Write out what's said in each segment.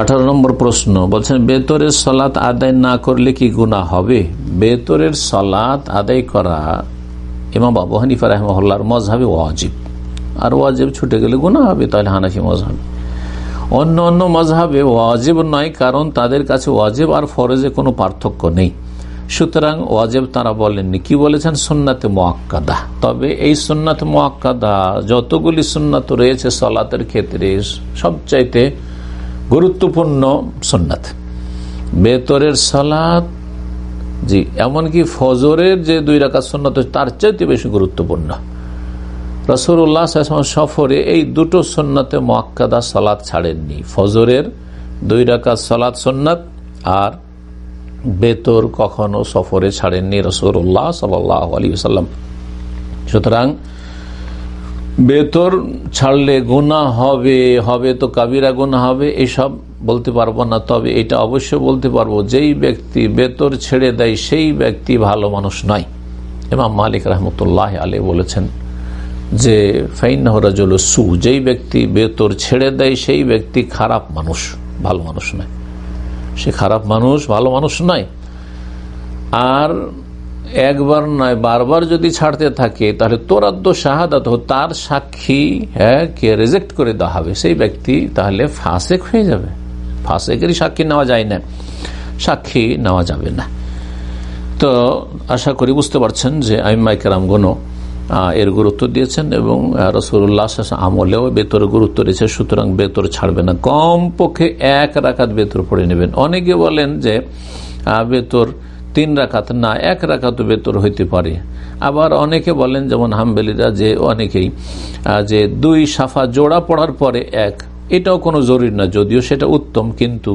আঠারো নম্বর প্রশ্ন বলছেন, বেতরের সলাৎ আদায় না করলে কি গুণা হবে? বেতরের সলাৎ আদায় করা ইমাম বাবু হানিফা রহমহল্লার মজহাবে ওয়াজিব। আর ওয়াজিব ছুটে গেলে গুণা হবে, তাহলে হানাফি মজহাব অন্য অন্য মজহাবে ওয়াজিব নয়, কারণ তাদের কাছে ওয়াজিব আর ফরজে কোনো পার্থক্য নেই। সুতরাং ওয়াজেব তারা বলেননি। কি বলেছেন? সুন্নাতে মোয়াক্কাদা তবে এই সুন্নাত মোয়াক্কাদা যতগুলি সুন্নাত রয়েছে সলাতের ক্ষেত্রে, সবচাইতে গুরুত্বপূর্ণ সুন্নাত। বেতরের সলাত, জি, এমনকি ফজরের যে দুই রাখা সুন্নত, তার চাইতে বেশি গুরুত্বপূর্ণ। রসুল্লাহ সফরে এই দুটো সন্ন্যতে মোয়াক্কাদা সলাদ ছাড়েননি। ফজরের দুই রাকাত সলাদ সন্ন্যত আর বেতর কখনো সফরে ছাড়েননি রসুল্লাহ সাল আলী সাল্লাম সুতরাং বেতর ছাড়লে গুণা হবে হবে তো কাবিরা গুণা হবে, এসব বলতে পারব না। তবে এটা অবশ্যই বলতে পারব, যেই ব্যক্তি বেতর ছেড়ে দেয়, সেই ব্যক্তি ভালো মানুষ নয়। এমাম মালিক রহমতুল্লাহ আলী বলেছেন যে ফাইন ফাইনাহরাজল সু, যেই ব্যক্তি বেতর ছেড়ে দেয়, সেই ব্যক্তি খারাপ মানুষ, ভালো মানুষ নয়। সে খারাপ মানুষ, ভালো মানুষ নয়। আর একবার নয়, বারবার যদি ছাড়তে থাকে, তাহলে তোরাদ্দ শাহাদাত তার সাক্ষী হ্যাঁ কে রেজেক্ট করে দেওয়া হবে, সেই ব্যক্তি তাহলে ফাঁসেক হয়ে যাবে। ফাঁসেকেরই সাক্ষী নেওয়া যায় না, সাক্ষী নেওয়া যাবে না। তো আশা করি বুঝতে পারছেন যে আইমাইকেরাম গনো এর গুরুত্ব দিয়েছেন এবং রসুল্লাহ আমলেও বেতর গুরুত্ব রয়েছে সুতরাং বেতর ছাড়বে না। কম পক্ষে এক রাখাত বেতর পড়ে নেবেন। অনেকে বলেন যে বেতর তিন রাখাত না, এক রাখাত বেতর হইতে পারে। আবার অনেকে বলেন, যেমন হামবেলিরা, যে অনেকেই যে দুই সাফা জোড়া পড়ার পরে এক, এটাও কোনো জরুরি না, যদিও সেটা উত্তম, কিন্তু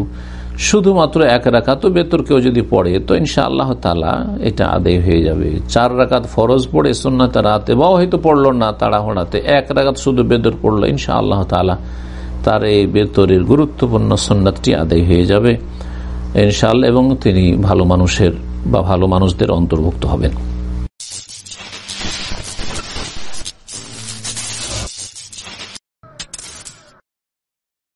শুধুমাত্র এক রাখাত বেতর কেউ যদি পড়ে, তো ইনশা আল্লাহ তালা এটা আদায় হয়ে যাবে। চার রাকাত ফরজ পড়ে সোনাতে রাতে বা হয়তো পড়ল না তাড়াহড়াতে, এক রাকাত শুধু বেতর পড়ল ইনশা আল্লাহ তালা তার এই বেতরের গুরুত্বপূর্ণ সন্ন্যাতটি আদায় হয়ে যাবে। ইনশাল্লাহ এবং তিনি ভালো মানুষের বা ভালো মানুষদের অন্তর্ভুক্ত হবেন।